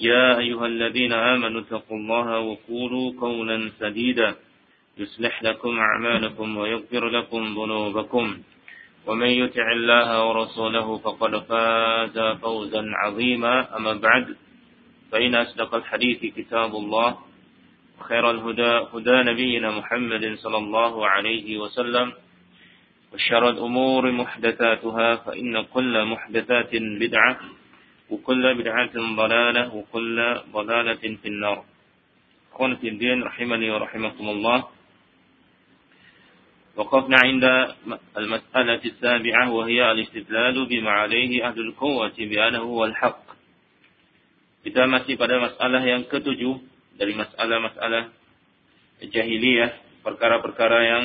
يا أيها الذين آمنوا اتقوا الله وقولوا قولا سديدا. يصلح لكم أعمالكم ويغفر لكم ذنوبكم. ومن يطع الله ورسوله فقد فاز فوزا عظيما. أما بعد فإن أصدق الحديث كتاب الله وخير الهدى هدى نبينا محمد صلى الله عليه وسلم وشر الأمور محدثاتها فإن كل محدثات بدعة وكل بدعة ضلالة وكل ضلالة في النار أخوان في الدين رحمني ورحمكم الله وقفنا عند المسألة السابعة وهي الاستدلال بما عليه أهل القوة بأنه هو الحق Kita masih pada masalah yang ketujuh dari masalah-masalah jahiliyah, perkara-perkara yang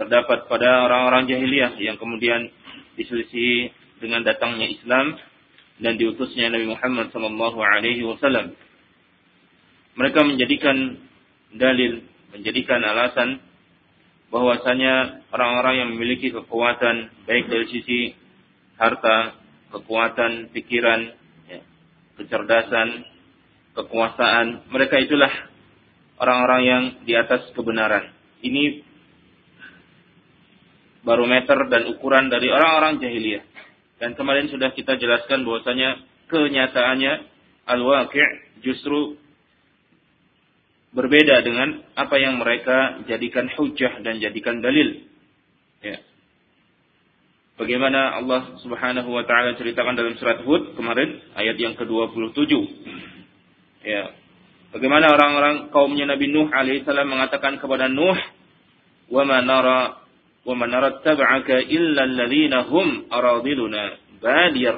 terdapat pada orang-orang jahiliyah yang kemudian diselisih dengan datangnya Islam dan diutusnya Nabi Muhammad sallallahu alaihi wasallam. Mereka menjadikan dalil, menjadikan alasan bahwasanya orang-orang yang memiliki kekuatan baik dari sisi harta, kekuatan pikiran, ya, kecerdasan, kekuasaan, mereka itulah orang-orang yang di atas kebenaran. Ini barometer dan ukuran dari orang-orang jahiliyah. Dan kemarin sudah kita jelaskan bahwasanya kenyataannya al-waqi' justru berbeda dengan apa yang mereka jadikan hujah dan jadikan dalil. Ya. Bagaimana Allah Subhanahu wa taala ceritakan dalam surat Hud kemarin ayat yang ke-27. Ya. Bagaimana orang-orang kaumnya Nabi Nuh alaihissalam mengatakan kepada Nuh, "Wa ma nara wa man rattaba'aka illa alladhina hum aradiluna badiyar.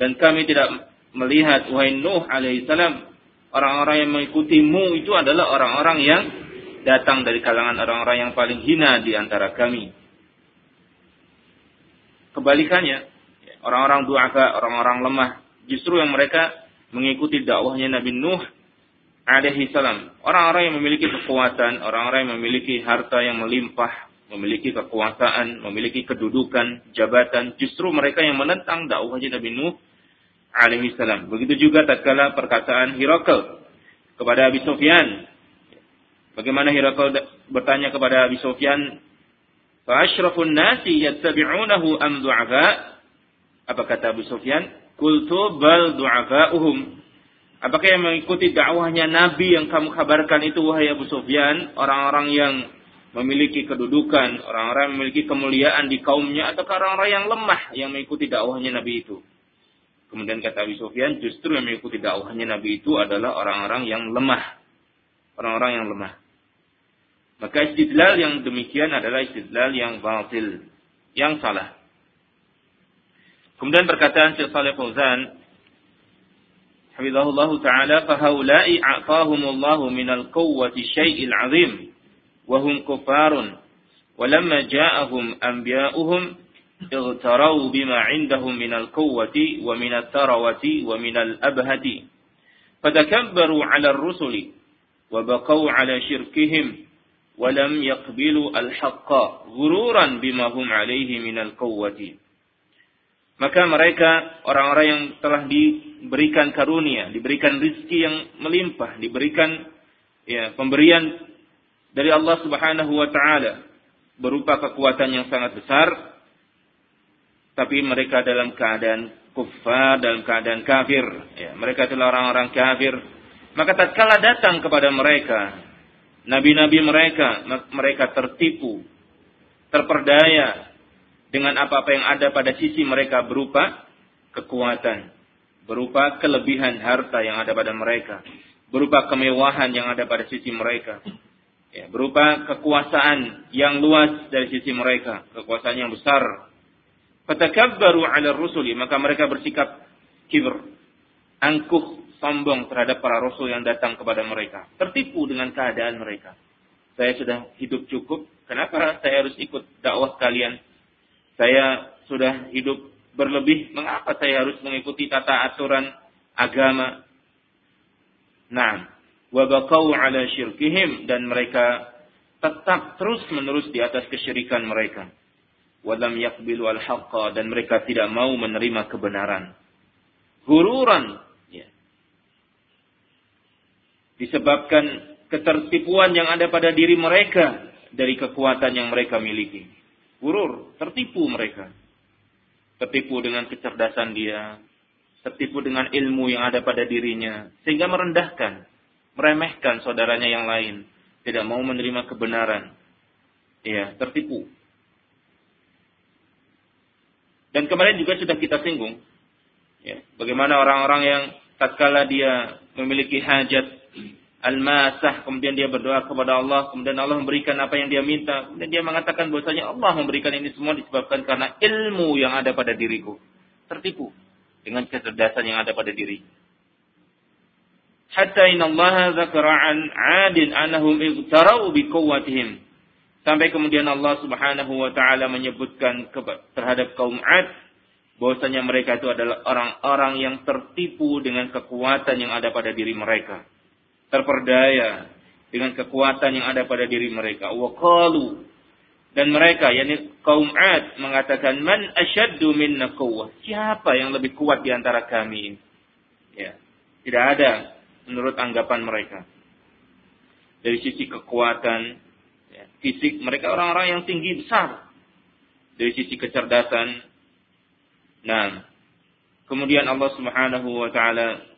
Dan kami tidak melihat wahai Nuh alaihissalam orang-orang yang mengikutimu itu adalah orang-orang yang datang dari kalangan orang-orang yang paling hina di antara kami. Kebalikannya, orang-orang du'afa, orang-orang lemah, justru yang mereka mengikuti dakwahnya Nabi Nuh alaihi salam. Orang-orang yang memiliki kekuatan, orang-orang yang memiliki harta yang melimpah, memiliki kekuasaan, memiliki kedudukan, jabatan, justru mereka yang menentang dakwah Nabi Nuh alaihi salam. Begitu juga tatkala perkataan Hirakal kepada Abi Sufyan. Bagaimana Hirakal bertanya kepada Abi Sufyan, "Fa asyrafun nasi yattabi'unahu am du'afa?" Apa kata Abu Sufyan? "Qultu bal du'afa'uhum." Apakah yang mengikuti dakwahnya Nabi yang kamu kabarkan itu wahai Abu Sufyan, orang-orang yang memiliki kedudukan, orang-orang memiliki kemuliaan di kaumnya atau orang-orang yang lemah yang mengikuti dakwahnya Nabi itu. Kemudian kata Abi Sufyan, justru yang mengikuti dakwahnya Nabi itu adalah orang-orang yang lemah. Orang-orang yang lemah. Maka istidlal yang demikian adalah istidlal yang batil, yang salah. Kemudian perkataan Syekh Saleh Fauzan, Hafizahullah Ta'ala, فَهَوْلَاءِ أَعْطَاهُمُ اللَّهُ مِنَ الْقُوَّةِ شَيْءِ الْعَظِيمِ وهم كفار ولما جاءهم أنبياؤهم اغتروا بما عندهم من القوة ومن الثروة ومن الأبهة فتكبروا على الرسل وبقوا على شركهم ولم يقبلوا الحق غرورا بما هم عليه من القوة maka mereka orang-orang yang telah diberikan karunia, diberikan rizki yang melimpah, diberikan ya pemberian dari Allah Subhanahu wa taala berupa kekuatan yang sangat besar tapi mereka dalam keadaan kufar dalam keadaan kafir. Ya mereka adalah orang-orang kafir. Maka tatkala datang kepada mereka nabi-nabi mereka, mereka tertipu, terperdaya dengan apa-apa yang ada pada sisi mereka berupa kekuatan, berupa kelebihan harta yang ada pada mereka, berupa kemewahan yang ada pada sisi mereka, ya, berupa kekuasaan yang luas dari sisi mereka, kekuasaan yang besar. baru 'ala rusuli, maka mereka bersikap kibr, angkuh sombong terhadap para rasul yang datang kepada mereka. Tertipu dengan keadaan mereka. Saya sudah hidup cukup, kenapa saya harus ikut dakwah kalian? Saya sudah hidup berlebih, mengapa saya harus mengikuti tata aturan agama? Nah, wabakau ala syirkihim dan mereka tetap terus menerus di atas kesyirikan mereka. Walam yakbilu al dan mereka tidak mau menerima kebenaran. Gururan disebabkan ketertipuan yang ada pada diri mereka dari kekuatan yang mereka miliki. Gurur, tertipu mereka. Tertipu dengan kecerdasan dia, tertipu dengan ilmu yang ada pada dirinya, sehingga merendahkan, meremehkan saudaranya yang lain, tidak mau menerima kebenaran. Ya, tertipu. Dan kemarin juga sudah kita singgung, ya, bagaimana orang-orang yang tatkala dia memiliki hajat al-masah, kemudian dia berdoa kepada Allah, kemudian Allah memberikan apa yang dia minta, kemudian dia mengatakan bahwasanya Allah memberikan ini semua disebabkan karena ilmu yang ada pada diriku. Tertipu dengan kecerdasan yang ada pada diri. Hatta inna Allah zakara an adin anahum igtarau bi Sampai kemudian Allah Subhanahu wa taala menyebutkan terhadap kaum Ad bahwasanya mereka itu adalah orang-orang yang tertipu dengan kekuatan yang ada pada diri mereka terperdaya dengan kekuatan yang ada pada diri mereka. Waqalu dan mereka yakni kaum Ad mengatakan man asyaddu minna quwwah. Siapa yang lebih kuat di antara kami? Ya. Tidak ada menurut anggapan mereka. Dari sisi kekuatan ya, fisik mereka orang-orang yang tinggi besar. Dari sisi kecerdasan. Nah, kemudian Allah Subhanahu wa taala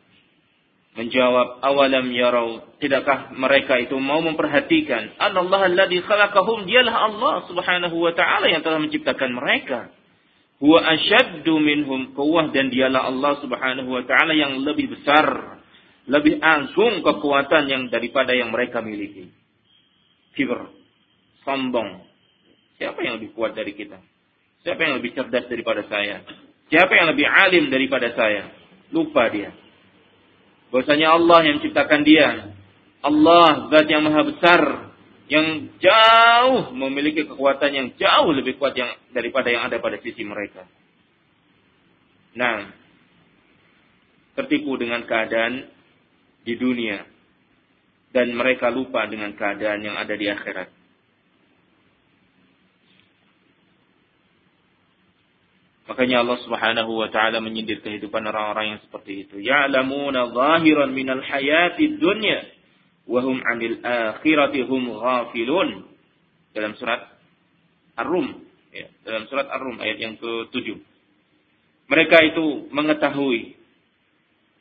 menjawab awalam yarau tidakkah mereka itu mau memperhatikan Allah alladzi khalaqahum dialah Allah Subhanahu wa taala yang telah menciptakan mereka huwa asyaddu minhum quwwah dan dialah Allah Subhanahu wa taala yang lebih besar lebih agung kekuatan yang daripada yang mereka miliki. Kibr sombong. Siapa yang lebih kuat dari kita? Siapa yang lebih cerdas daripada saya? Siapa yang lebih alim daripada saya? Lupa dia. Bahwasanya Allah yang menciptakan dia. Allah zat yang maha besar yang jauh memiliki kekuatan yang jauh lebih kuat yang daripada yang ada pada sisi mereka. Nah, tertipu dengan keadaan di dunia dan mereka lupa dengan keadaan yang ada di akhirat. Makanya Allah Subhanahu wa taala menyindir kehidupan orang-orang yang seperti itu. Ya'lamuna zahiran minal hayati dunya wa hum 'anil akhirati hum ghafilun. Dalam surat Ar-Rum, ya, dalam surat Ar-Rum ayat yang ke-7. Mereka itu mengetahui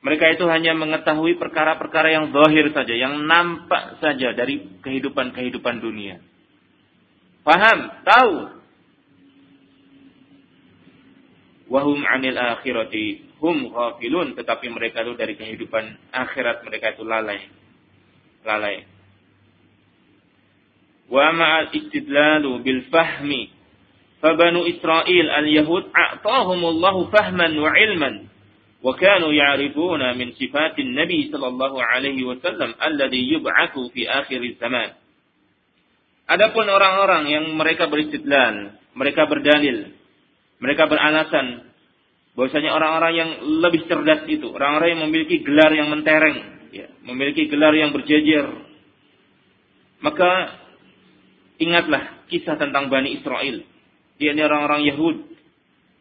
mereka itu hanya mengetahui perkara-perkara yang zahir saja, yang nampak saja dari kehidupan-kehidupan dunia. Paham, tahu, wahum anil akhirati hum ghafilun. Tetapi mereka itu dari kehidupan akhirat mereka itu lalai. Lalai. Wa ma'al istidlalu bil fahmi. Fabanu Israel al yahud a'tahumullahu fahman wa ilman wa kanu ya'rifuna min sifatin nabi sallallahu alaihi wasallam alladhi yub'atsu fi akhir zaman Adapun orang-orang yang mereka beristidlal, mereka berdalil, mereka beralasan bahwasanya orang-orang yang lebih cerdas itu, orang-orang yang memiliki gelar yang mentereng, ya, memiliki gelar yang berjejer. Maka ingatlah kisah tentang Bani Israel. Dia ini orang-orang Yahud.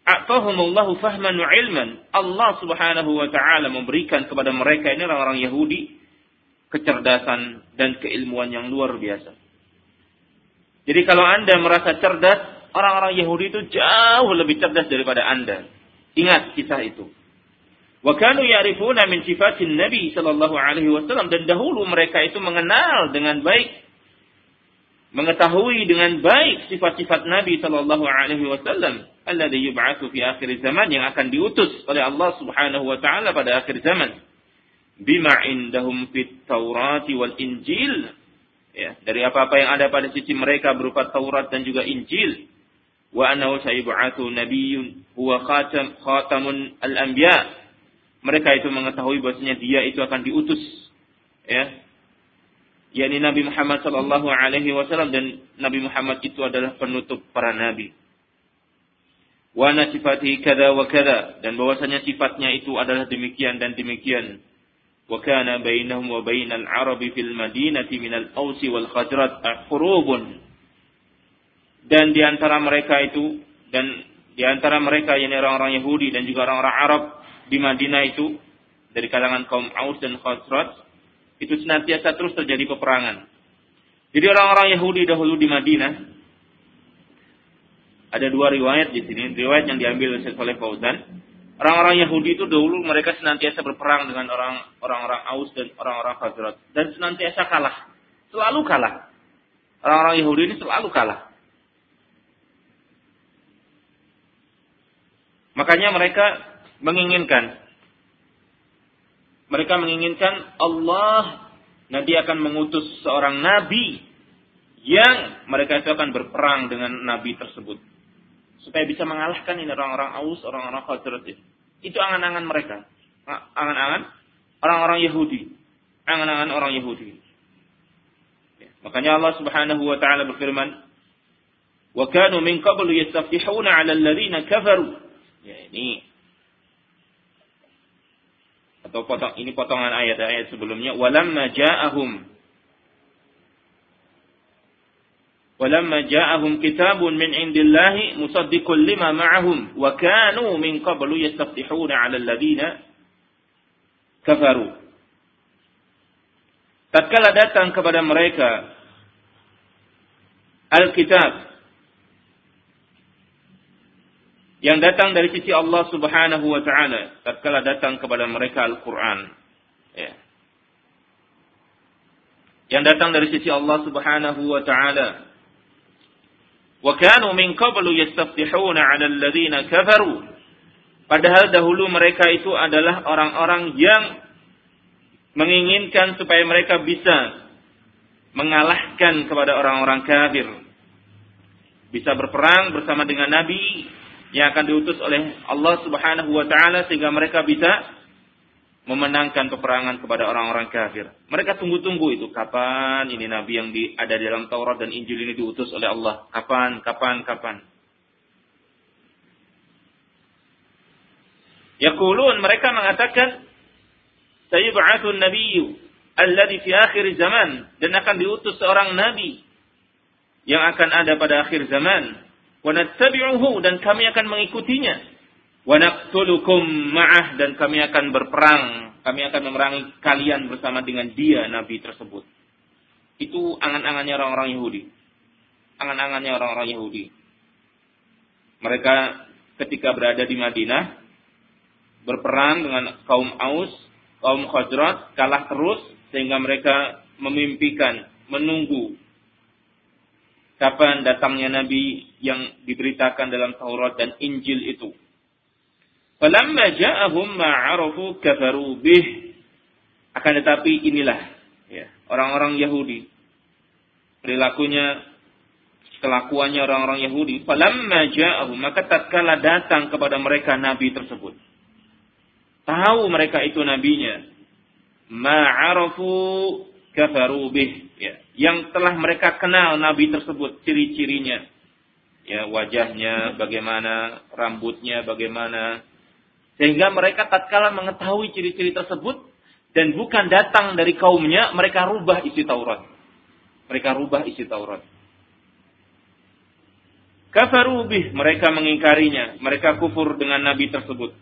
A'tahumullahu fahman wa ilman. Allah Subhanahu wa taala memberikan kepada mereka ini orang-orang Yahudi kecerdasan dan keilmuan yang luar biasa. Jadi kalau Anda merasa cerdas, orang-orang Yahudi itu jauh lebih cerdas daripada Anda. Ingat kisah itu. Wa kanu ya'rifuna min sifatin Nabi sallallahu alaihi wasallam dan dahulu mereka itu mengenal dengan baik mengetahui dengan baik sifat-sifat Nabi sallallahu alaihi wasallam alladhi yub'atsu fi akhir zaman yang akan diutus oleh Allah Subhanahu wa taala pada akhir zaman. Bima indahum fit Taurat wal Injil. Ya dari apa-apa yang ada pada sisi mereka berupa Taurat dan juga Injil. Wa annahu sayub'atsu nabiyyun huwa khatam khatamun al-anbiya. Mereka itu mengetahui bahwasanya dia itu akan diutus. Ya yakni Nabi Muhammad sallallahu alaihi wasallam dan Nabi Muhammad itu adalah penutup para nabi. Wa sifatihi kada wa kada dan bahwasanya sifatnya itu adalah demikian dan demikian. Wa kana bainahum wa bainal arabi fil madinati minal ausi wal khazraj hurubun dan di antara mereka itu dan di antara mereka yang orang-orang Yahudi dan juga orang-orang Arab di Madinah itu dari kalangan kaum Aus dan Khazraj itu senantiasa terus terjadi peperangan. Jadi orang-orang Yahudi dahulu di Madinah ada dua riwayat di sini, riwayat yang diambil oleh Fauzan. Orang-orang Yahudi itu dahulu mereka senantiasa berperang dengan orang orang-orang Aus dan orang-orang Khazraj dan senantiasa kalah. Selalu kalah. Orang-orang Yahudi ini selalu kalah. Makanya mereka menginginkan mereka menginginkan Allah nanti akan mengutus seorang nabi yang mereka itu akan berperang dengan nabi tersebut supaya bisa mengalahkan ini orang-orang Aus, orang-orang Khazraj itu. angan-angan mereka. Angan-angan orang-orang Yahudi. Angan-angan orang Yahudi. Ya. Makanya Allah Subhanahu wa taala berfirman, "Wa kanu min qablu yastaftihuna 'ala alladhina kafaru." Ya, ini atau potong ini potongan ayat-ayat sebelumnya. Walamma ja'ahum. Walamma ja'ahum kitabun min indillahi musaddiqun lima ma'ahum. Wa kanu min qablu yastaftihuna 'ala alladhina kafaru. Tatkala datang kepada mereka Alkitab yang datang dari sisi Allah Subhanahu wa taala tatkala datang kepada mereka Al-Qur'an. Ya. yang datang dari sisi Allah Subhanahu wa taala. Wa kanu min qablu yastaftihuna 'ala alladhina kafaru. Padahal dahulu mereka itu adalah orang-orang yang menginginkan supaya mereka bisa mengalahkan kepada orang-orang kafir. Bisa berperang bersama dengan nabi yang akan diutus oleh Allah Subhanahu wa taala sehingga mereka bisa memenangkan peperangan kepada orang-orang kafir. Mereka tunggu-tunggu itu kapan ini nabi yang di, ada di dalam Taurat dan Injil ini diutus oleh Allah. Kapan, kapan, kapan. Yaqulun mereka mengatakan sayyib'atun nabiyyu alladhi fi akhir zaman dan akan diutus seorang nabi yang akan ada pada akhir zaman wa dan kami akan mengikutinya. Wa ma'ah dan kami akan berperang. Kami akan memerangi kalian bersama dengan dia nabi tersebut. Itu angan-angannya orang-orang Yahudi. Angan-angannya orang-orang Yahudi. Mereka ketika berada di Madinah berperang dengan kaum Aus kaum Khazraj kalah terus sehingga mereka memimpikan menunggu kapan datangnya Nabi yang diberitakan dalam Taurat dan Injil itu. Falamma ja'ahum ma'arafu kafaru bih. Akan tetapi inilah ya, orang-orang Yahudi. Perilakunya, kelakuannya orang-orang Yahudi. Falamma ja'ahum, maka tatkala datang kepada mereka Nabi tersebut. Tahu mereka itu nabinya. Ma'arafu kafaru bih. Ya yang telah mereka kenal Nabi tersebut, ciri-cirinya. Ya, wajahnya bagaimana, rambutnya bagaimana. Sehingga mereka tatkala mengetahui ciri-ciri tersebut dan bukan datang dari kaumnya, mereka rubah isi Taurat. Mereka rubah isi Taurat. Kafarubih, mereka mengingkarinya, mereka kufur dengan Nabi tersebut.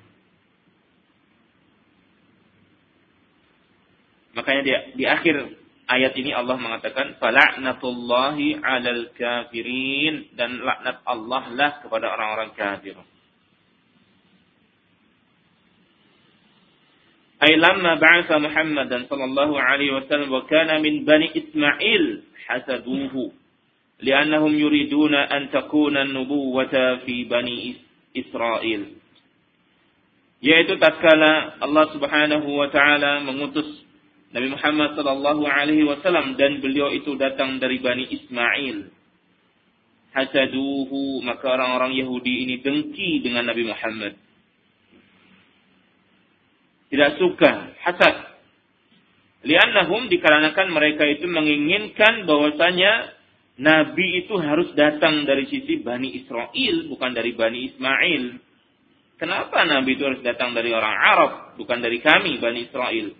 Makanya di, di akhir ayat ini Allah mengatakan fala'natullahi 'alal kafirin dan laknat Allah lah kepada orang-orang kafir. Ay lamma ba'atha Muhammadan sallallahu alaihi wasallam wa kana min bani Ismail hasaduhu li'annahum yuriduna an takuna an-nubuwwata fi bani Israel. Yaitu tatkala Allah Subhanahu wa taala mengutus Nabi Muhammad sallallahu alaihi wasallam dan beliau itu datang dari Bani Ismail. Hasaduhu maka orang-orang Yahudi ini dengki dengan Nabi Muhammad tidak suka, hasad. Liannahum dikarenakan mereka itu menginginkan bahwasanya Nabi itu harus datang dari sisi Bani Israel, bukan dari Bani Ismail. Kenapa Nabi itu harus datang dari orang Arab, bukan dari kami, Bani Israel?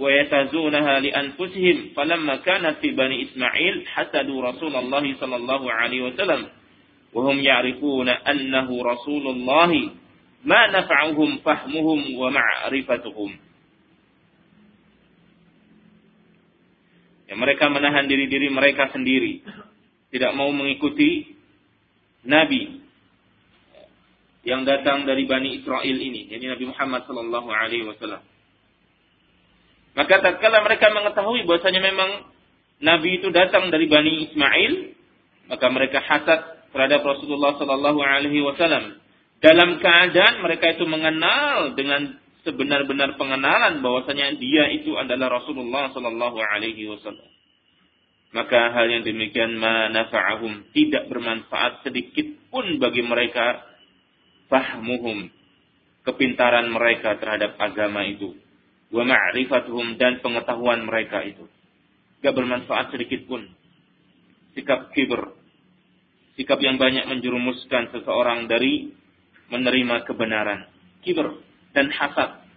ويتزونها لأنفسهم فلما كانت في بني إسماعيل حسدوا رسول الله صلى الله عليه وسلم وهم يعرفون أنه رسول الله ما نفعهم فهمهم ومعرفتهم Ya, mereka menahan diri-diri mereka sendiri. Tidak mau mengikuti Nabi yang datang dari Bani Israel ini. Jadi Nabi Muhammad Sallallahu Alaihi Wasallam. Maka tatkala mereka mengetahui bahwasanya memang Nabi itu datang dari Bani Ismail, maka mereka hasad terhadap Rasulullah Sallallahu Alaihi Wasallam dalam keadaan mereka itu mengenal dengan sebenar-benar pengenalan bahwasanya dia itu adalah Rasulullah Sallallahu Alaihi Wasallam. Maka hal yang demikian manafa'ahum tidak bermanfaat sedikit pun bagi mereka fahmuhum kepintaran mereka terhadap agama itu wa ma'rifatuhum dan pengetahuan mereka itu. Gak bermanfaat sedikit pun. Sikap kibir, sikap yang banyak menjerumuskan seseorang dari menerima kebenaran. Kibir dan hasad.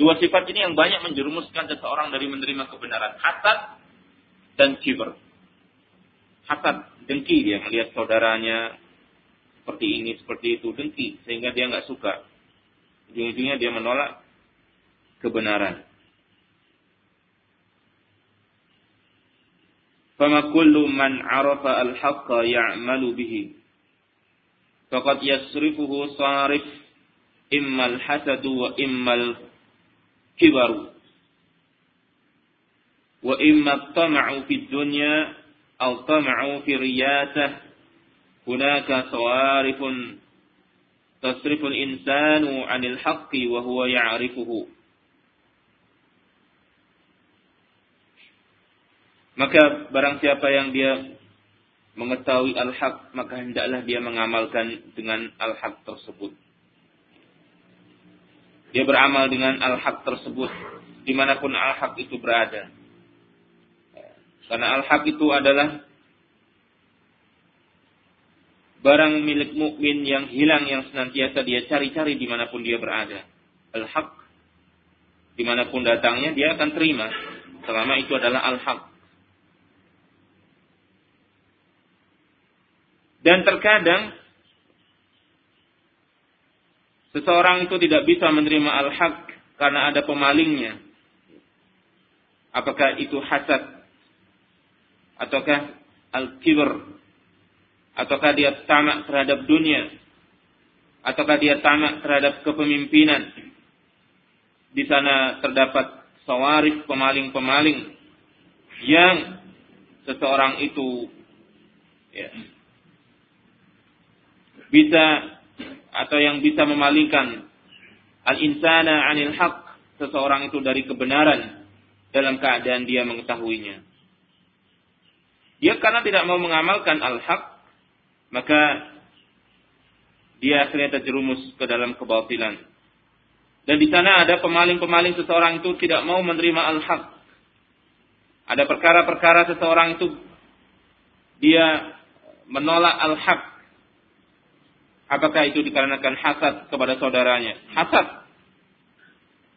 Dua sifat ini yang banyak menjerumuskan seseorang dari menerima kebenaran. Hasad dan kibir. Hasad, dengki dia melihat saudaranya seperti ini, seperti itu, dengki. Sehingga dia nggak suka. Ujung-ujungnya dia menolak kebenaran. Fama kullu man arafa al-haqqa ya'malu bihi. Faqad yasrifuhu sarif immal hasadu wa immal kibaru. Wa imma tama'u fi dunya al tama'u fi riyatah. Hunaka sarifun tasrifun insanu anil haqqi wa huwa ya'rifuhu. Maka barang siapa yang dia mengetahui al-haq, maka hendaklah dia mengamalkan dengan al-haq tersebut. Dia beramal dengan al-haq tersebut di mana pun al-haq itu berada. Karena al-haq itu adalah barang milik mukmin yang hilang yang senantiasa dia cari-cari di mana pun dia berada. Al-haq di mana pun datangnya dia akan terima selama itu adalah al-haq. Dan terkadang seseorang itu tidak bisa menerima al-haq karena ada pemalingnya. Apakah itu hasad ataukah al-kibr ataukah dia tamak terhadap dunia ataukah dia tamak terhadap kepemimpinan. Di sana terdapat sawarif pemaling-pemaling yang seseorang itu ya, bisa atau yang bisa memalingkan al-insana 'anil haq seseorang itu dari kebenaran dalam keadaan dia mengetahuinya. Dia karena tidak mau mengamalkan al-haq maka dia akhirnya terjerumus ke dalam kebatilan. Dan di sana ada pemaling-pemaling seseorang itu tidak mau menerima al-haq. Ada perkara-perkara seseorang itu dia menolak al-haq Apakah itu dikarenakan hasad kepada saudaranya? Hasad.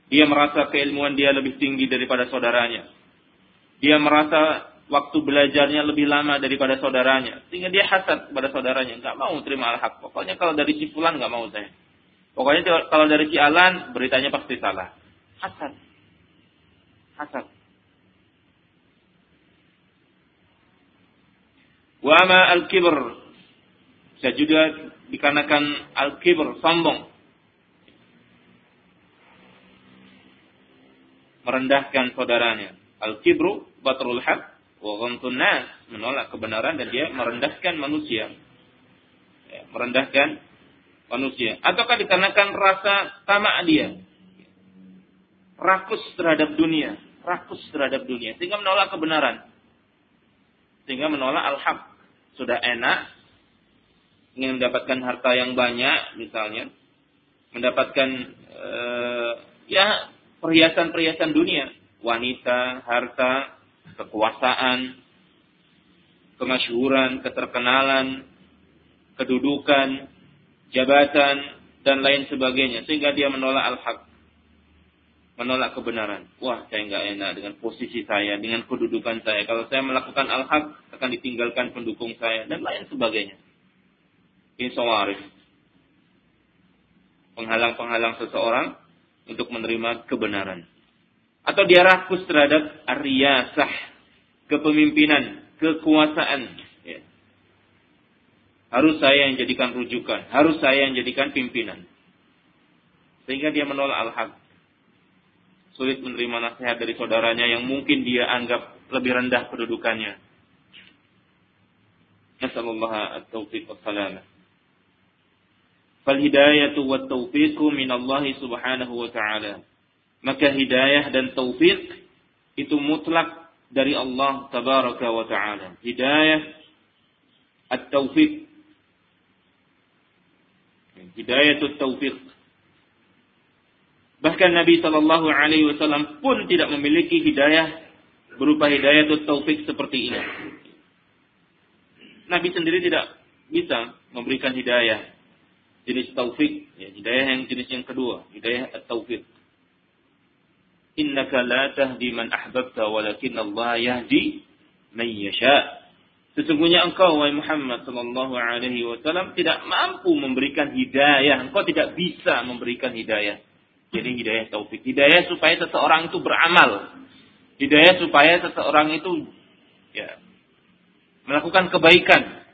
Dia merasa keilmuan dia lebih tinggi daripada saudaranya. Dia merasa waktu belajarnya lebih lama daripada saudaranya. Sehingga dia hasad kepada saudaranya. Enggak mau terima al-haq. Pokoknya kalau dari si fulan enggak mau saya. Pokoknya kalau dari si alan beritanya pasti salah. Hasad. Hasad. Wa ma al-kibr. Bisa juga dikarenakan al-kibr, sombong. Merendahkan saudaranya. Al-kibru batrul haq wa ghamtun nas, menolak kebenaran dan dia merendahkan manusia. Ya, merendahkan manusia. Ataukah dikarenakan rasa tamak dia? Rakus terhadap dunia, rakus terhadap dunia sehingga menolak kebenaran. Sehingga menolak al-haq. Sudah enak ingin mendapatkan harta yang banyak misalnya, mendapatkan uh, ya perhiasan-perhiasan dunia, wanita, harta, kekuasaan, kemasyhuran, keterkenalan, kedudukan, jabatan dan lain sebagainya sehingga dia menolak al-haq menolak kebenaran. Wah, saya nggak enak dengan posisi saya, dengan kedudukan saya. Kalau saya melakukan al-haq akan ditinggalkan pendukung saya dan lain sebagainya. Ini sawarif. Penghalang-penghalang seseorang untuk menerima kebenaran. Atau dia rakus terhadap ariyasah, kepemimpinan, kekuasaan. Ya. Harus saya yang jadikan rujukan, harus saya yang jadikan pimpinan. Sehingga dia menolak al-haq. Sulit menerima nasihat dari saudaranya yang mungkin dia anggap lebih rendah kedudukannya. Nasallallahu at-taufiq wa Fal hidayatu wa taufiqu minallahi subhanahu wa ta'ala. Maka hidayah dan taufik itu mutlak dari Allah tabaraka wa ta'ala. Hidayah at-taufiq. Hidayah taufiq. Bahkan Nabi Shallallahu Alaihi Wasallam pun tidak memiliki hidayah berupa hidayah taufik seperti ini. Nabi sendiri tidak bisa memberikan hidayah jenis taufik, ya, hidayah yang jenis yang kedua, hidayah at-taufik. Innaka la tahdi man ahbabta walakin Allah yahdi man yasha. Sesungguhnya engkau wahai Muhammad sallallahu alaihi wasallam tidak mampu memberikan hidayah, engkau tidak bisa memberikan hidayah. Jadi hidayah taufik, hidayah supaya seseorang itu beramal. Hidayah supaya seseorang itu ya melakukan kebaikan.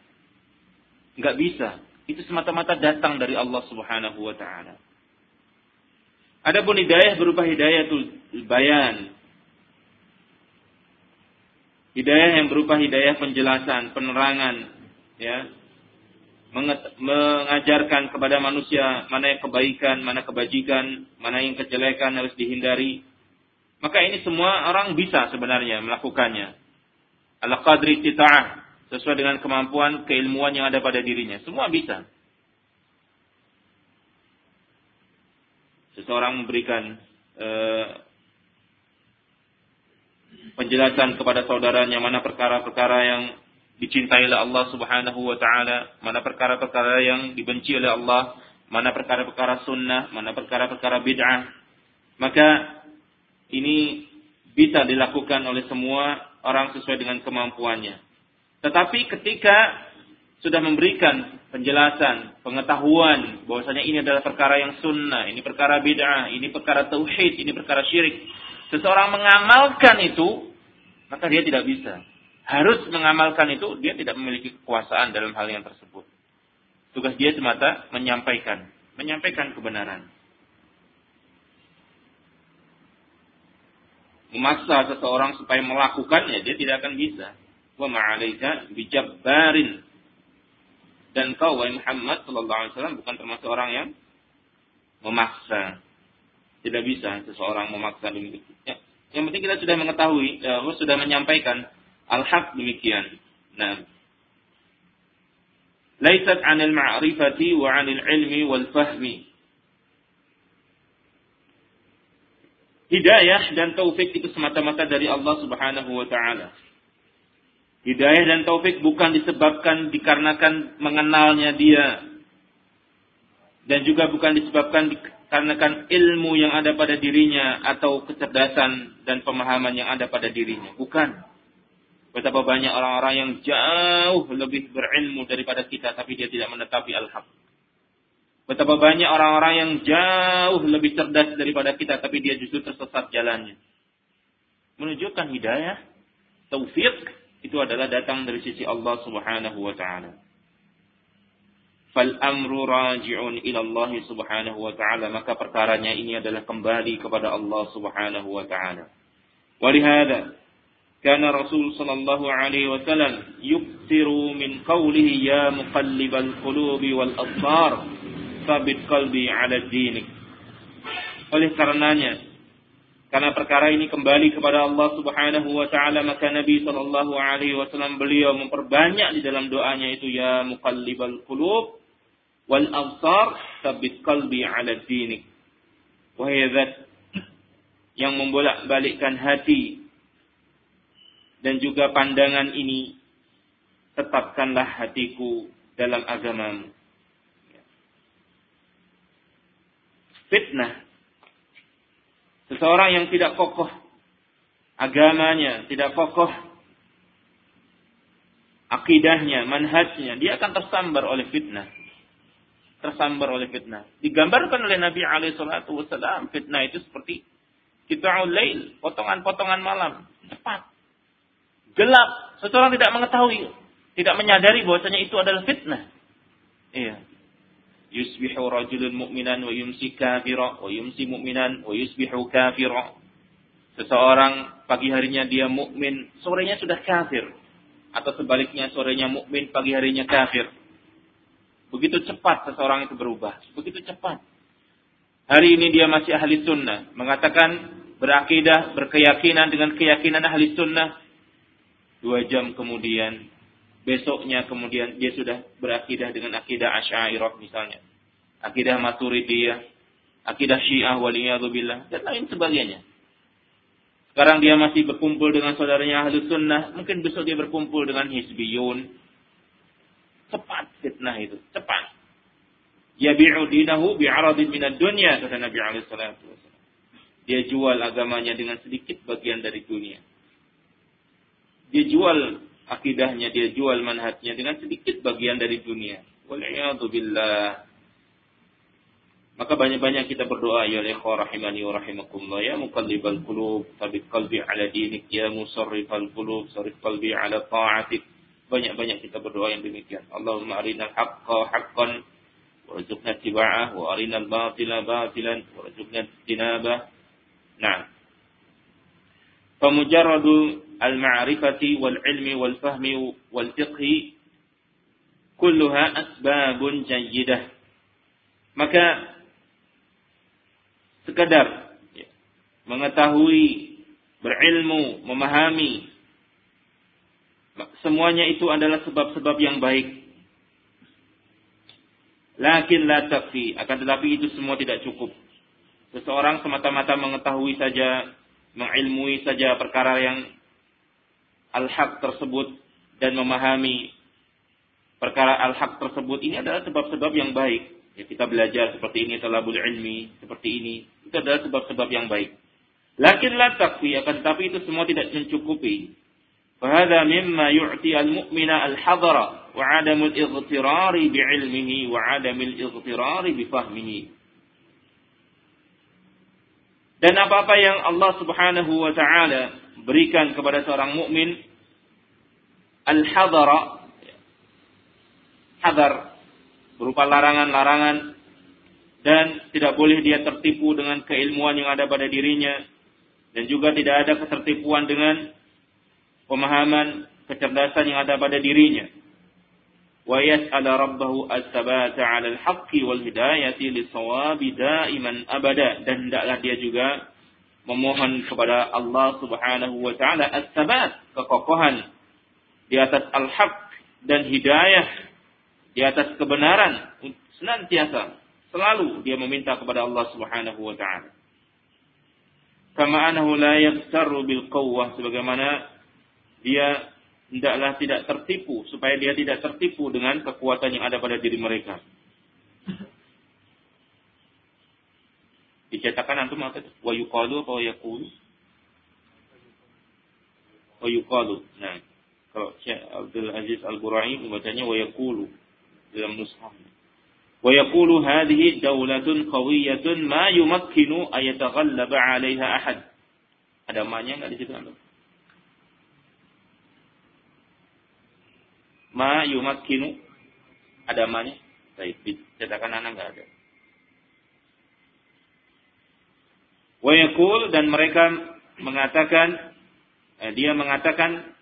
Enggak bisa itu semata-mata datang dari Allah Subhanahu wa taala. Adapun hidayah berupa hidayah itu bayan. Hidayah yang berupa hidayah penjelasan, penerangan, ya. mengajarkan kepada manusia mana yang kebaikan, mana kebajikan, mana yang kejelekan harus dihindari. Maka ini semua orang bisa sebenarnya melakukannya. Ala qadri tita'ah sesuai dengan kemampuan keilmuan yang ada pada dirinya. Semua bisa. Seseorang memberikan uh, penjelasan kepada saudaranya mana perkara-perkara yang dicintai oleh Allah Subhanahu wa taala, mana perkara-perkara yang dibenci oleh Allah, mana perkara-perkara sunnah, mana perkara-perkara bid'ah. Maka ini bisa dilakukan oleh semua orang sesuai dengan kemampuannya. Tetapi ketika sudah memberikan penjelasan, pengetahuan bahwasanya ini adalah perkara yang sunnah, ini perkara bid'ah, ini perkara tauhid, ini perkara syirik. Seseorang mengamalkan itu, maka dia tidak bisa. Harus mengamalkan itu, dia tidak memiliki kekuasaan dalam hal yang tersebut. Tugas dia semata menyampaikan, menyampaikan kebenaran. Memaksa seseorang supaya melakukannya, dia tidak akan bisa wa ma'alaika bijabbarin. Dan kau wahai Muhammad sallallahu alaihi wasallam bukan termasuk orang yang memaksa. Tidak bisa seseorang memaksa demikian. Ya. Yang penting kita sudah mengetahui, ya, sudah menyampaikan al-haq demikian. Nah, laisat 'anil ma'rifati wa 'anil ilmi wal fahmi. Hidayah dan taufik itu semata-mata dari Allah Subhanahu wa taala. Hidayah dan taufik bukan disebabkan dikarenakan mengenalnya dia. Dan juga bukan disebabkan dikarenakan ilmu yang ada pada dirinya atau kecerdasan dan pemahaman yang ada pada dirinya. Bukan. Betapa banyak orang-orang yang jauh lebih berilmu daripada kita tapi dia tidak menetapi al-haq. Betapa banyak orang-orang yang jauh lebih cerdas daripada kita tapi dia justru tersesat jalannya. Menunjukkan hidayah, taufik itu adalah datang dari sisi Allah Subhanahu wa taala. fal amru raji'un ila Allah Subhanahu wa taala maka perkaranya ini adalah kembali kepada Allah Subhanahu wa taala. Walihada kana Rasul sallallahu alaihi wasallam yuksiru min qawlihi ya. Oleh karenanya karena perkara ini kembali kepada Allah Subhanahu wa taala maka Nabi sallallahu alaihi wasallam beliau memperbanyak di dalam doanya itu ya muqallibal qulub wal absar tsabbit qalbi ala dinik. Wahai zat yang membolak-balikkan hati dan juga pandangan ini tetapkanlah hatiku dalam agamamu. Fitnah Seseorang yang tidak kokoh agamanya, tidak kokoh akidahnya, manhajnya, dia akan tersambar oleh fitnah. Tersambar oleh fitnah. Digambarkan oleh Nabi alaihi salatu wasallam fitnah itu seperti kita lail, potongan-potongan malam, cepat. Gelap, seseorang tidak mengetahui, tidak menyadari bahwasanya itu adalah fitnah. Iya yusbihu rajulun mu'minan wa yumsi kafira wa yumsi mu'minan wa yusbihu kafira. Seseorang pagi harinya dia mukmin, sorenya sudah kafir. Atau sebaliknya sorenya mukmin, pagi harinya kafir. Begitu cepat seseorang itu berubah, begitu cepat. Hari ini dia masih ahli sunnah, mengatakan berakidah, berkeyakinan dengan keyakinan ahli sunnah. Dua jam kemudian besoknya kemudian dia sudah berakidah dengan akidah Asy'ariyah misalnya. Akidah Maturidiyah, akidah Syiah waliyadzubillah dan lain sebagainya. Sekarang dia masih berkumpul dengan saudaranya Ahlus Sunnah, mungkin besok dia berkumpul dengan Hizbiyun. Cepat fitnah itu, cepat. Yabi'u dinahu bi'aradin minad dunya kata Nabi alaihi salatu Dia jual agamanya dengan sedikit bagian dari dunia. Dia jual akidahnya dia jual manhajnya dengan sedikit bagian dari dunia. Waliyadzubillah. Maka banyak-banyak kita berdoa ya ikhwah rahimani wa rahimakumullah ya muqallibal qulub thabit qalbi ala dinik ya musarrifal qulub sarif qalbi ala ta'atik. Banyak-banyak kita berdoa yang demikian. Allahumma arinal haqqa haqqan warzuqna tiba'ah wa arinal batila batilan warzuqna tinabah. Nah. Famujarradu al-ma'rifati wal-ilmi wal-fahmi wal-fiqhi kulluha asbabun jayyidah. Maka sekadar mengetahui, berilmu, memahami semuanya itu adalah sebab-sebab yang baik. Lakin la takfi, akan tetapi itu semua tidak cukup. Seseorang semata-mata mengetahui saja, mengilmui saja perkara yang al-haq tersebut dan memahami perkara al-haq tersebut ini adalah sebab-sebab yang baik. Ya, kita belajar seperti ini, talabul ilmi, seperti ini. Itu adalah sebab-sebab yang baik. Lakin la takfi, akan tetapi itu semua tidak mencukupi. Fahada mimma yu'ti al-mu'mina al-hadara wa adamul ightirari bi'ilmihi wa adamul ightirari bifahmihi. Dan apa-apa yang Allah Subhanahu wa taala berikan kepada seorang mukmin al-hadara hadar berupa larangan-larangan dan tidak boleh dia tertipu dengan keilmuan yang ada pada dirinya dan juga tidak ada ketertipuan dengan pemahaman kecerdasan yang ada pada dirinya. Wa yas'ala rabbahu as-sabata 'ala al-haqqi wal hidayati lis-sawabi da'iman abada dan hendaklah dia juga memohon kepada Allah Subhanahu wa taala as-sabat kekokohan di atas al-haq dan hidayah di atas kebenaran senantiasa selalu dia meminta kepada Allah Subhanahu wa taala. Kama annahu la yaghtaru bil quwwah sebagaimana dia hendaklah tidak tertipu supaya dia tidak tertipu dengan kekuatan yang ada pada diri mereka. Dicetakan antum apa itu? Wa yuqalu atau yaqulu? Wa yuqalu. Nah, kalau Syekh Abdul Aziz Al-Burai membacanya wa yaqulu dalam nushah. Wa yaqulu hadhihi daulatun qawiyatun ma yumakkinu ayataghallaba 'alaiha ahad. Ada maknya enggak di situ antum? Ma yumakkinu ada maknya? Baik, di cetakan anak enggak ada. Wa yaqul dan mereka mengatakan eh, dia mengatakan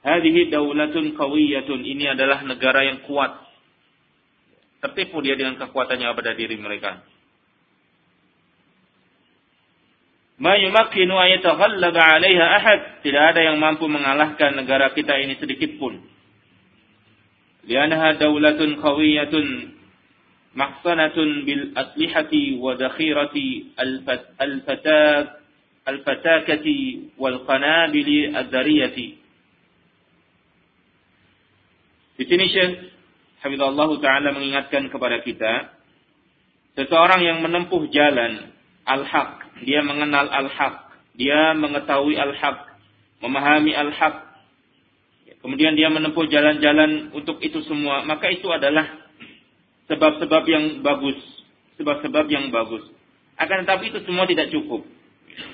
hadhihi daulatun qawiyatun ini adalah negara yang kuat. Tertipu dia dengan kekuatannya pada diri mereka. Ma yumakkinu ayataghallaba 'alaiha ahad. Tidak ada yang mampu mengalahkan negara kita ini sedikit pun. Lianha daulatun qawiyatun wa dakhirati al-fatak al-fatakati wal qanabili ad-dariyati. Di sini Syekh Habibullah Ta'ala mengingatkan kepada kita, seseorang yang menempuh jalan al-haq, dia mengenal al-haq, dia mengetahui al-haq, memahami al-haq, kemudian dia menempuh jalan-jalan untuk itu semua, maka itu adalah sebab-sebab yang bagus, sebab-sebab yang bagus. Akan tetapi itu semua tidak cukup.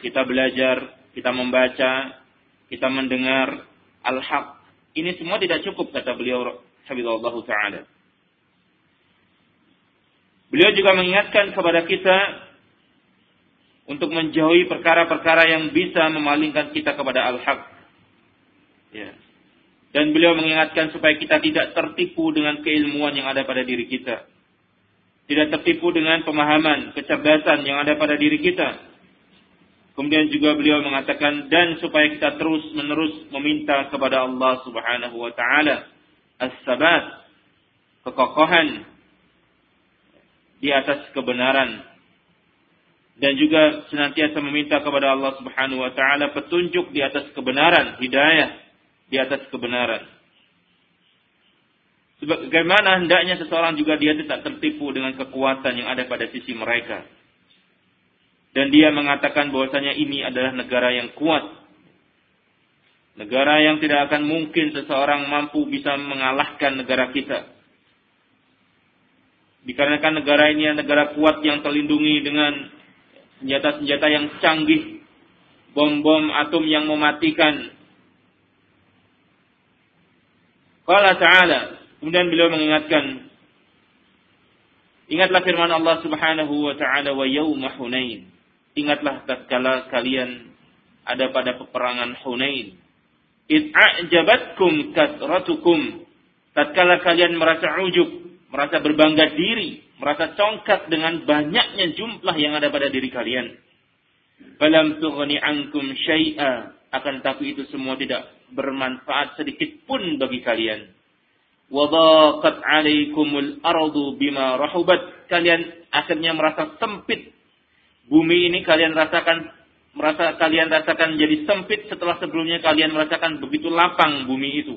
Kita belajar, kita membaca, kita mendengar al-haq. Ini semua tidak cukup kata beliau Habibullah taala. Beliau juga mengingatkan kepada kita untuk menjauhi perkara-perkara yang bisa memalingkan kita kepada al-haq. Ya. Dan beliau mengingatkan supaya kita tidak tertipu dengan keilmuan yang ada pada diri kita. Tidak tertipu dengan pemahaman, kecerdasan yang ada pada diri kita. Kemudian juga beliau mengatakan dan supaya kita terus menerus meminta kepada Allah Subhanahu wa taala as-sabat kekokohan di atas kebenaran. Dan juga senantiasa meminta kepada Allah Subhanahu wa taala petunjuk di atas kebenaran, hidayah di atas kebenaran. Sebagaimana hendaknya seseorang juga dia tidak tertipu dengan kekuatan yang ada pada sisi mereka dan dia mengatakan bahwasanya ini adalah negara yang kuat. Negara yang tidak akan mungkin seseorang mampu bisa mengalahkan negara kita. Dikarenakan negara ini adalah negara kuat yang terlindungi dengan senjata-senjata yang canggih, bom-bom atom yang mematikan. Qala ta'ala, kemudian beliau mengingatkan Ingatlah firman Allah Subhanahu wa taala wa yauma Hunain. Ingatlah tatkala kalian ada pada peperangan Hunain. It'ajabatkum kasratukum. Tatkala kalian merasa ujub, merasa berbangga diri, merasa congkak dengan banyaknya jumlah yang ada pada diri kalian. Falam tughni ankum syai'a. Akan tetapi itu semua tidak bermanfaat sedikit pun bagi kalian. Wadaqat alaikumul ardu bima rahubat. Kalian akhirnya merasa sempit Bumi ini kalian rasakan merasa kalian rasakan menjadi sempit setelah sebelumnya kalian merasakan begitu lapang bumi itu.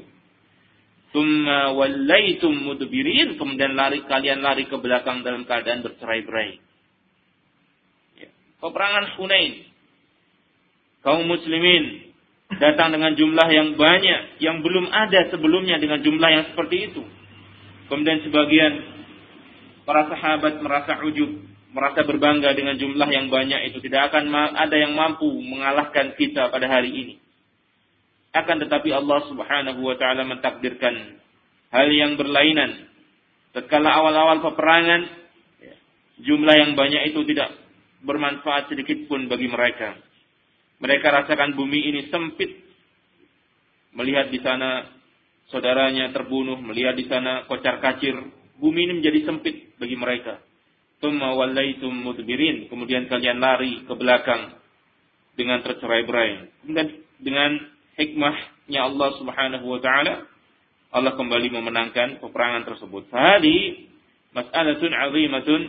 Thumma wallaitum mudbirin kemudian lari kalian lari ke belakang dalam keadaan bercerai-berai. Ya. Peperangan Hunain. Kaum muslimin datang dengan jumlah yang banyak yang belum ada sebelumnya dengan jumlah yang seperti itu. Kemudian sebagian para sahabat merasa ujub merasa berbangga dengan jumlah yang banyak itu tidak akan ada yang mampu mengalahkan kita pada hari ini. Akan tetapi Allah Subhanahu wa taala mentakdirkan hal yang berlainan. Tatkala awal-awal peperangan jumlah yang banyak itu tidak bermanfaat sedikit pun bagi mereka. Mereka rasakan bumi ini sempit. Melihat di sana saudaranya terbunuh, melihat di sana kocar kacir, bumi ini menjadi sempit bagi mereka Tumma mudbirin. Kemudian kalian lari ke belakang dengan tercerai-berai. Kemudian dengan hikmahnya Allah Subhanahu wa taala Allah kembali memenangkan peperangan tersebut. Hadi mas'alatun 'azimatun.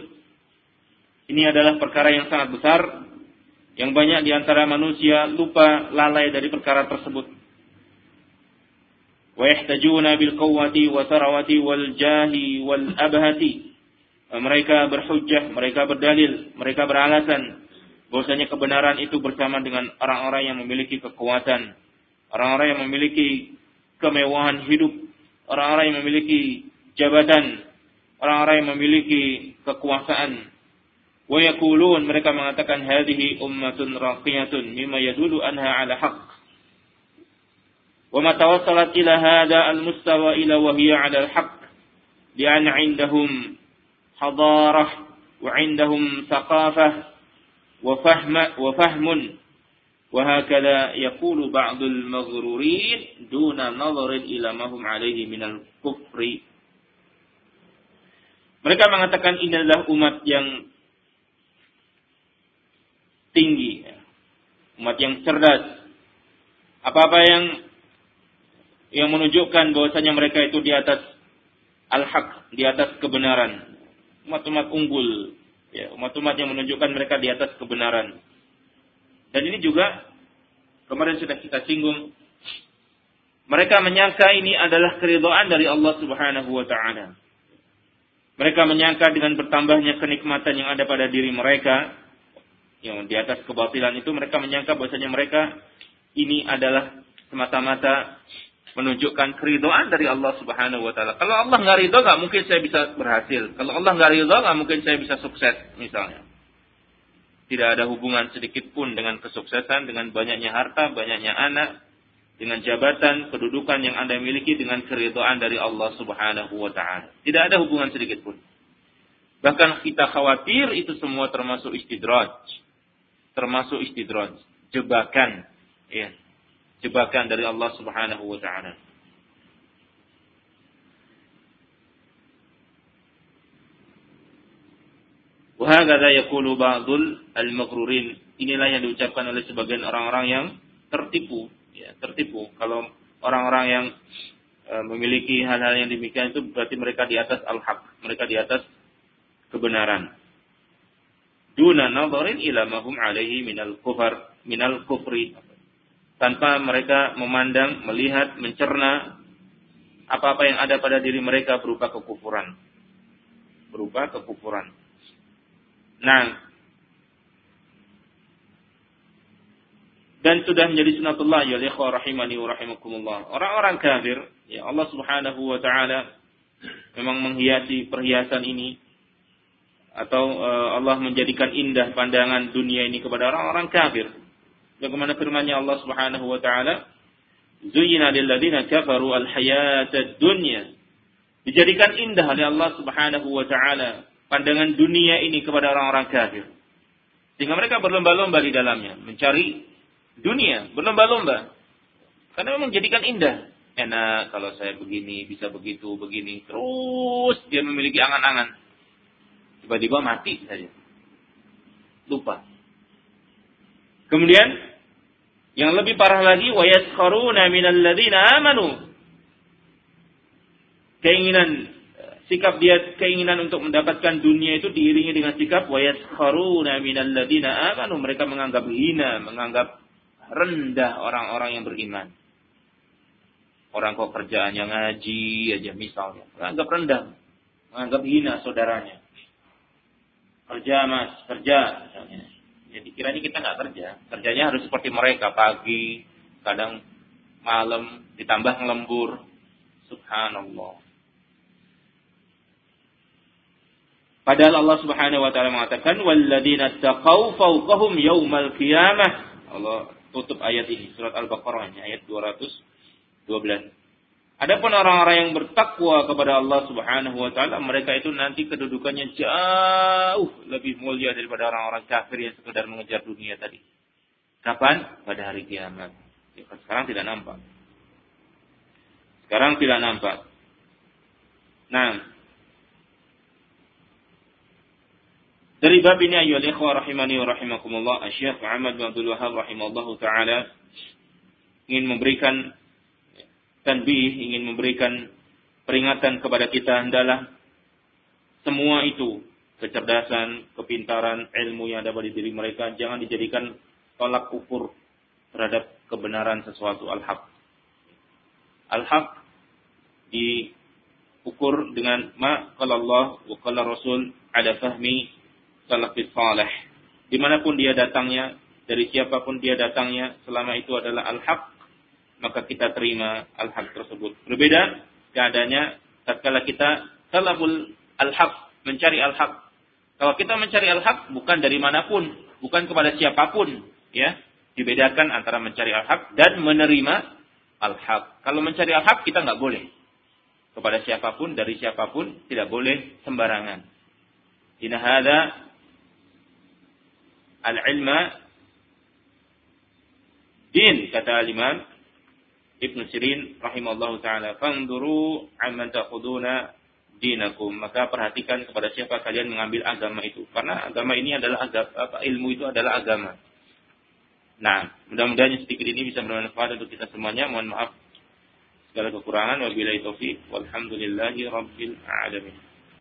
Ini adalah perkara yang sangat besar yang banyak di antara manusia lupa lalai dari perkara tersebut. Wa yahtajuna bil quwwati wa tarawati wal jahi wal abhati mereka berhujjah, mereka berdalil, mereka beralasan bahwasanya kebenaran itu bersama dengan orang-orang yang memiliki kekuatan, orang-orang yang memiliki kemewahan hidup, orang-orang yang memiliki jabatan, orang-orang yang memiliki kekuasaan. Wayakulun mereka mengatakan hadhihi ummatun raqiyatun mimma yadulu anha ala haqq. Wa tawassalat ila hada al-mustawa ila wahiya ala al-haqq bi an 'indahum hadarah wa 'indahum thakafah wa fahma wa fahmun Wahakala yakulu yaqulu ba'dul maghrurin duna nadharin ila mahum alaihi 'alayhi min al-kufri. Mereka mengatakan ini adalah umat yang tinggi, umat yang cerdas. Apa-apa yang yang menunjukkan bahwasanya mereka itu di atas al-haq, di atas kebenaran. Umat-umat unggul, ya, umat-umat yang menunjukkan mereka di atas kebenaran. Dan ini juga kemarin sudah kita singgung mereka menyangka ini adalah keridhaan dari Allah Subhanahu wa taala. Mereka menyangka dengan bertambahnya kenikmatan yang ada pada diri mereka, yang di atas kebatilan itu mereka menyangka bahwasanya mereka ini adalah semata-mata menunjukkan keridhaan dari Allah Subhanahu wa taala. Kalau Allah nggak ridho nggak mungkin saya bisa berhasil. Kalau Allah nggak ridho nggak mungkin saya bisa sukses misalnya. Tidak ada hubungan sedikit pun dengan kesuksesan, dengan banyaknya harta, banyaknya anak, dengan jabatan, kedudukan yang Anda miliki dengan keridhaan dari Allah Subhanahu wa taala. Tidak ada hubungan sedikit pun. Bahkan kita khawatir itu semua termasuk istidraj termasuk istidraj, jebakan, ya. Jebakan dari Allah Subhanahu wa taala. Wahagada yaqulu ba'dul al-maghrurin. Inilah yang diucapkan oleh sebagian orang-orang yang tertipu, ya, tertipu. Kalau orang-orang yang e, memiliki hal-hal yang demikian itu berarti mereka di atas al-haq, mereka di atas kebenaran duna nadharin ila mahum alaihi minal kufar minal kufri tanpa mereka memandang, melihat, mencerna apa-apa yang ada pada diri mereka berupa kekufuran. Berupa kekufuran. Nah, dan sudah menjadi sunatullah ya ikhwah rahimani wa rahimakumullah. Orang-orang kafir, ya Allah Subhanahu wa taala memang menghiasi perhiasan ini atau uh, Allah menjadikan indah pandangan dunia ini kepada orang-orang kafir. Bagaimana firman-Nya Allah Subhanahu wa taala, "Zuyyina lil ladzina kafaru al-hayatad dunya." Dijadikan indah oleh Allah Subhanahu wa taala pandangan dunia ini kepada orang-orang kafir. Sehingga mereka berlomba-lomba di dalamnya, mencari dunia, berlomba-lomba. Karena memang menjadikan indah. Enak kalau saya begini, bisa begitu, begini. Terus dia memiliki angan-angan Tiba-tiba mati saja. Lupa. Kemudian yang lebih parah lagi wa yaskharuna minal ladzina amanu. Keinginan sikap dia keinginan untuk mendapatkan dunia itu diiringi dengan sikap wa yaskharuna minal ladzina amanu. Mereka menganggap hina, menganggap rendah orang-orang yang beriman. Orang kok kerjaannya ngaji aja misalnya, menganggap rendah, menganggap hina saudaranya kerja mas kerja misalnya jadi kiranya kita nggak kerja kerjanya harus seperti mereka pagi kadang malam ditambah ngelembur subhanallah Padahal Allah Subhanahu wa taala mengatakan walladzina taqau fawqahum yaumal qiyamah. Allah tutup ayat ini surat Al-Baqarah ayat 212. Adapun orang-orang yang bertakwa kepada Allah Subhanahu wa taala, mereka itu nanti kedudukannya jauh lebih mulia daripada orang-orang kafir yang sekedar mengejar dunia tadi. Kapan? Pada hari kiamat. Ya, sekarang tidak nampak. Sekarang tidak nampak. Nah, dari bab ini ayo ikhwah rahimani wa rahimakumullah, Syekh Muhammad bin Abdul Wahab rahimahullahu taala ingin memberikan tanbih ingin memberikan peringatan kepada kita hendaklah semua itu kecerdasan, kepintaran, ilmu yang ada pada diri mereka jangan dijadikan tolak ukur terhadap kebenaran sesuatu al-haq. Al-haq diukur dengan ma qala Allah wa qala Rasul ada fahmi salafis salih. Di mana pun dia datangnya, dari siapa pun dia datangnya, selama itu adalah al-haq, maka kita terima al-haq tersebut. Berbeda keadaannya tatkala kita talabul al-haq, mencari al-haq. Kalau kita mencari al-haq bukan dari mana pun, bukan kepada siapa pun, ya. Dibedakan antara mencari al-haq dan menerima al-haq. Kalau mencari al-haq kita nggak boleh kepada siapa pun dari siapa pun tidak boleh sembarangan. Inna hadza al-ilma din kata Imam Ibnu Sirin rahimahullah taala fanduru amman ta'khuduna dinakum. Maka perhatikan kepada siapa kalian mengambil agama itu. Karena agama ini adalah agama apa ilmu itu adalah agama. Nah mudah-mudahan sedikit ini bisa bermanfaat untuk kita semuanya. Mohon maaf segala kekurangan. Wabillahi taufik walhamdulillahi rabbil alamin